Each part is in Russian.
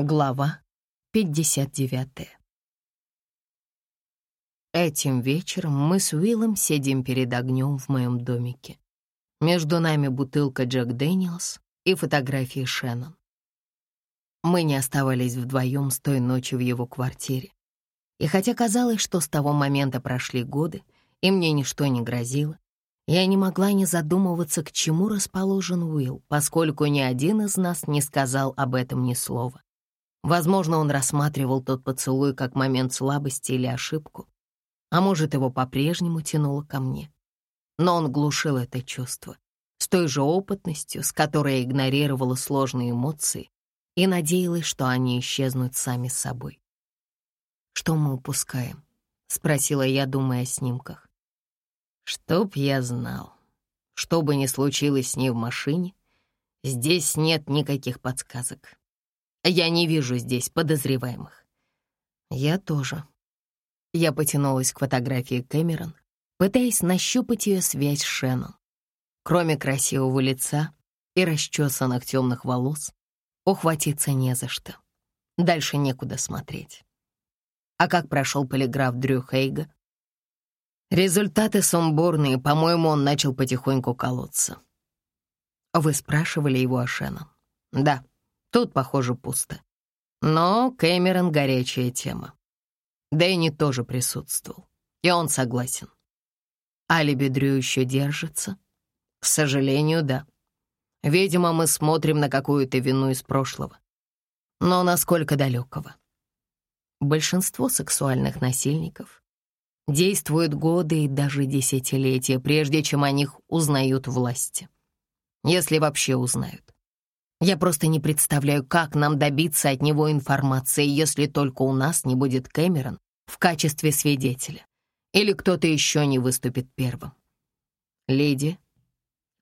Глава 59 Этим вечером мы с Уиллом сидим перед огнем в моем домике. Между нами бутылка Джек Дэниелс и фотографии Шеннон. Мы не оставались вдвоем с той ночи в его квартире. И хотя казалось, что с того момента прошли годы, и мне ничто не грозило, я не могла не задумываться, к чему расположен Уилл, поскольку ни один из нас не сказал об этом ни слова. Возможно, он рассматривал тот поцелуй как момент слабости или ошибку, а может, его по-прежнему тянуло ко мне. Но он глушил это чувство с той же опытностью, с которой игнорировала сложные эмоции и надеялась, что они исчезнут сами собой. «Что мы упускаем?» — спросила я, думая о снимках. «Чтоб я знал, что бы ни случилось с ней в машине, здесь нет никаких подсказок. Я не вижу здесь подозреваемых. Я тоже. Я потянулась к фотографии Кэмерон, пытаясь нащупать ее связь с Шеннон. Кроме красивого лица и расчесанных темных волос, ухватиться не за что. Дальше некуда смотреть. А как прошел полиграф Дрю Хейга? Результаты сумбурные, по-моему, он начал потихоньку колоться. Вы спрашивали его о Шеннон? Да. Тут, похоже, пусто. Но Кэмерон — горячая тема. Дэнни тоже присутствовал, и он согласен. Алиби Дрю еще держится? К сожалению, да. Видимо, мы смотрим на какую-то вину из прошлого. Но насколько далекого? Большинство сексуальных насильников действуют годы и даже десятилетия, прежде чем о них узнают власти. Если вообще узнают. Я просто не представляю, как нам добиться от него информации, если только у нас не будет Кэмерон в качестве свидетеля. Или кто-то еще не выступит первым. Леди,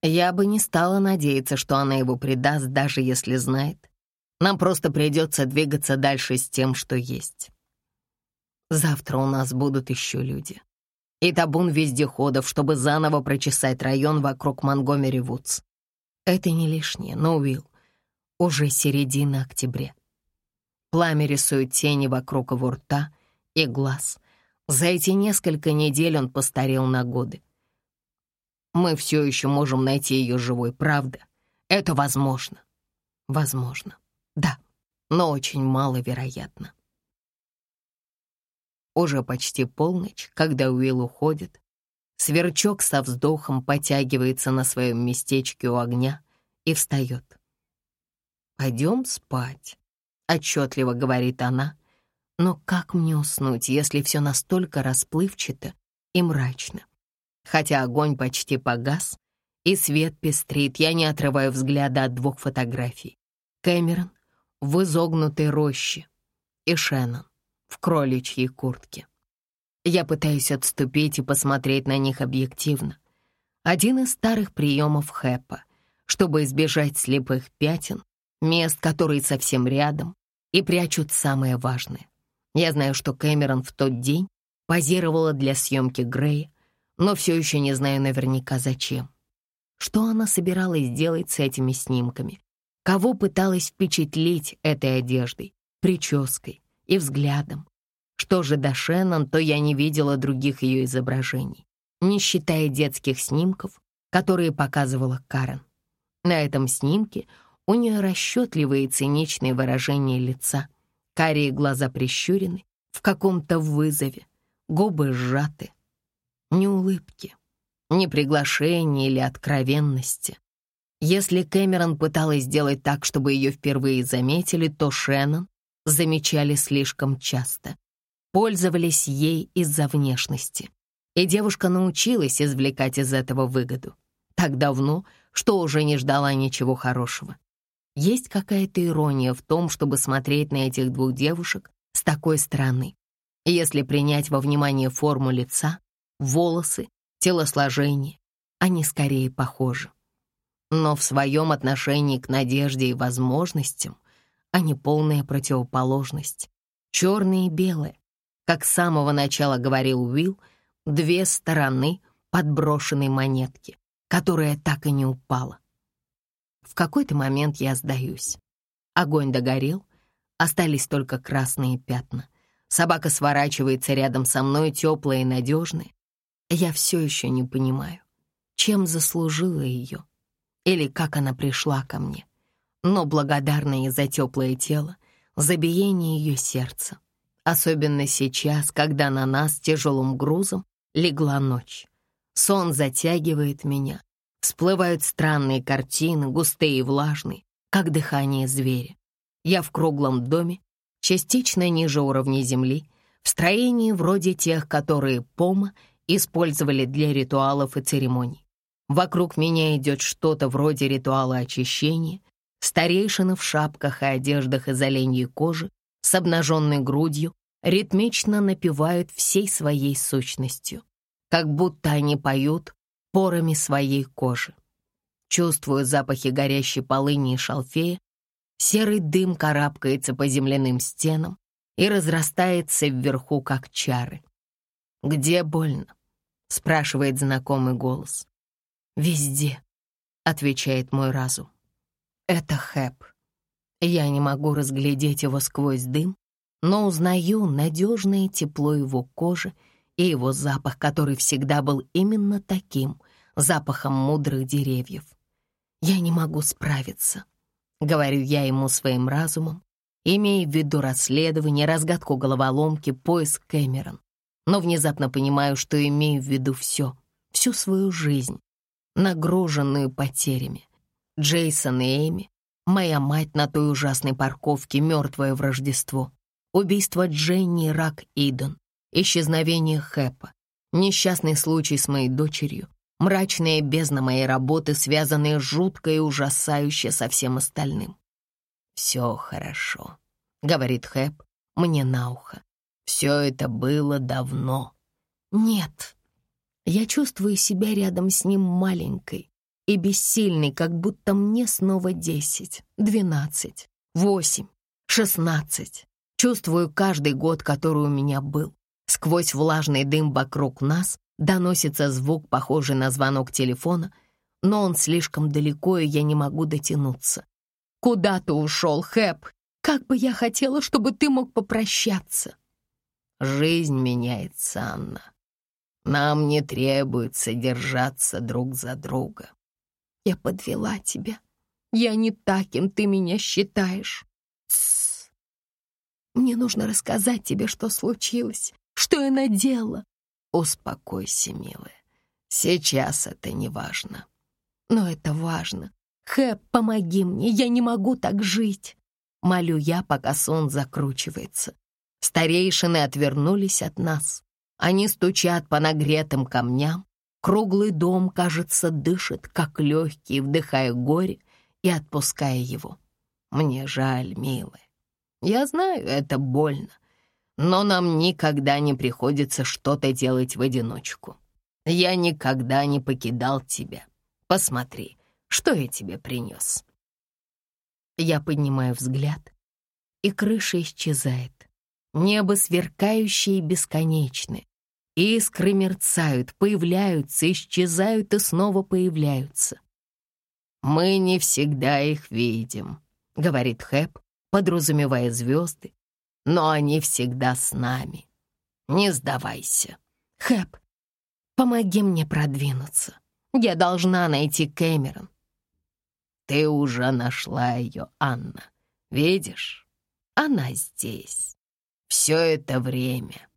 я бы не стала надеяться, что она его предаст, даже если знает. Нам просто придется двигаться дальше с тем, что есть. Завтра у нас будут еще люди. И табун вездеходов, чтобы заново прочесать район вокруг Монгомери-Вудс. Это не лишнее, но, Уилл, уже середина октября. Пламя рисует тени вокруг его рта и глаз. За эти несколько недель он постарел на годы. Мы все еще можем найти ее живой, правда? Это возможно. Возможно, да, но очень маловероятно. Уже почти полночь, когда Уилл уходит, сверчок со вздохом потягивается на своем местечке у огня и встает. «Пойдем спать», — отчетливо говорит она. «Но как мне уснуть, если все настолько расплывчато и мрачно? Хотя огонь почти погас, и свет пестрит, я не отрываю взгляда от двух фотографий. Кэмерон в изогнутой роще и Шеннон в кроличьей куртке. Я пытаюсь отступить и посмотреть на них объективно. Один из старых приемов Хэпа, чтобы избежать слепых пятен, мест, которые совсем рядом, и прячут самое важное. Я знаю, что Кэмерон в тот день позировала для съемки Грея, но все еще не знаю наверняка зачем. Что она собиралась делать с этими снимками? Кого пыталась впечатлить этой одеждой, прической и взглядом? Что же до Шеннон, то я не видела других ее изображений, не считая детских снимков, которые показывала Карен. На этом снимке у нее расчетливые и циничные выражения лица, карие глаза прищурены, в каком-то вызове, губы сжаты. Ни улыбки, ни приглашения или откровенности. Если Кэмерон пыталась сделать так, чтобы ее впервые заметили, то Шеннон замечали слишком часто. Пользовались ей из-за внешности. И девушка научилась извлекать из этого выгоду. Так давно, что уже не ждала ничего хорошего. Есть какая-то ирония в том, чтобы смотреть на этих двух девушек с такой стороны. Если принять во внимание форму лица, волосы, телосложение, они скорее похожи. Но в своем отношении к надежде и возможностям они полная противоположность. Черное и белое. Как с самого начала говорил Уилл, две стороны подброшенной монетки, которая так и не упала. В какой-то момент я сдаюсь. Огонь догорел, Остались только красные пятна. Собака сворачивается рядом со мной, теплая и надежная. Я все еще не понимаю, чем заслужила ее или как она пришла ко мне. Но благодарна ей за теплое тело, за биение ее сердца. Особенно сейчас, когда на нас тяжелым грузом легла ночь. Сон затягивает меня. Всплывают странные картины, густые и влажные, как дыхание зверя. Я в круглом доме, частично ниже уровня земли, в строении вроде тех, которые Пома использовали для ритуалов и церемоний. Вокруг меня идет что-то вроде ритуала очищения, старейшины в шапках и одеждах из оленьей кожи с обнаженной грудью ритмично напевают всей своей сущностью, как будто они поют порами своей кожи. Чувствую запахи горящей полыни и шалфея, серый дым карабкается по земляным стенам и разрастается вверху, как чары. «Где больно?» — спрашивает знакомый голос. «Везде», — отвечает мой разум. «Это Хэп. Я не могу разглядеть его сквозь дым, но узнаю надежное тепло его кожи и его запах, который всегда был именно таким, запахом мудрых деревьев. Я не могу справиться, — говорю я ему своим разумом, имея в виду расследование, разгадку головоломки, поиск Кэмерон. Но внезапно понимаю, что имею в виду все, всю свою жизнь, нагруженную потерями. Джейсон и Эми, моя мать на той ужасной парковке, мертвое в Рождество, убийство Дженни Рак Иден, исчезновение Хэпа, несчастный случай с моей дочерью, мрачная бездна моей работы, связанная жутко и ужасающе со всем остальным. «Все хорошо», — говорит Хэп мне на ухо. «Все это было давно». «Нет». Я чувствую себя рядом с ним маленькой и бессильной, как будто мне снова десять, двенадцать, восемь, шестнадцать. Чувствую каждый год, который у меня был. Сквозь влажный дым вокруг нас Доносится звук, похожий на звонок телефона, но он слишком далеко, и я не могу дотянуться. «Куда ты ушел, Хэп? Как бы я хотела, чтобы ты мог попрощаться!» «Жизнь меняется, Анна. Нам не требуется держаться друг за друга». «Я подвела тебя. Я не таким ты меня считаешь». Тссс. Мне нужно рассказать тебе, что случилось, что я надела, Успокойся, милая. Сейчас это не важно. Но это важно. Хэп, помоги мне, я не могу так жить. Молю я, пока сон закручивается. Старейшины отвернулись от нас. Они стучат по нагретым камням. Круглый дом, кажется, дышит, как легкий, вдыхая горе и отпуская его. Мне жаль, милая. Я знаю, это больно но нам никогда не приходится что-то делать в одиночку. Я никогда не покидал тебя. Посмотри, что я тебе принес. Я поднимаю взгляд, и крыша исчезает. Небо сверкающее и бесконечное. Искры мерцают, появляются, исчезают и снова появляются. «Мы не всегда их видим», — говорит Хэп, подразумевая звезды, но они всегда с нами. Не сдавайся. Хэп, помоги мне продвинуться. Я должна найти Кэмерон. Ты уже нашла ее, Анна. Видишь? Она здесь. Все это время.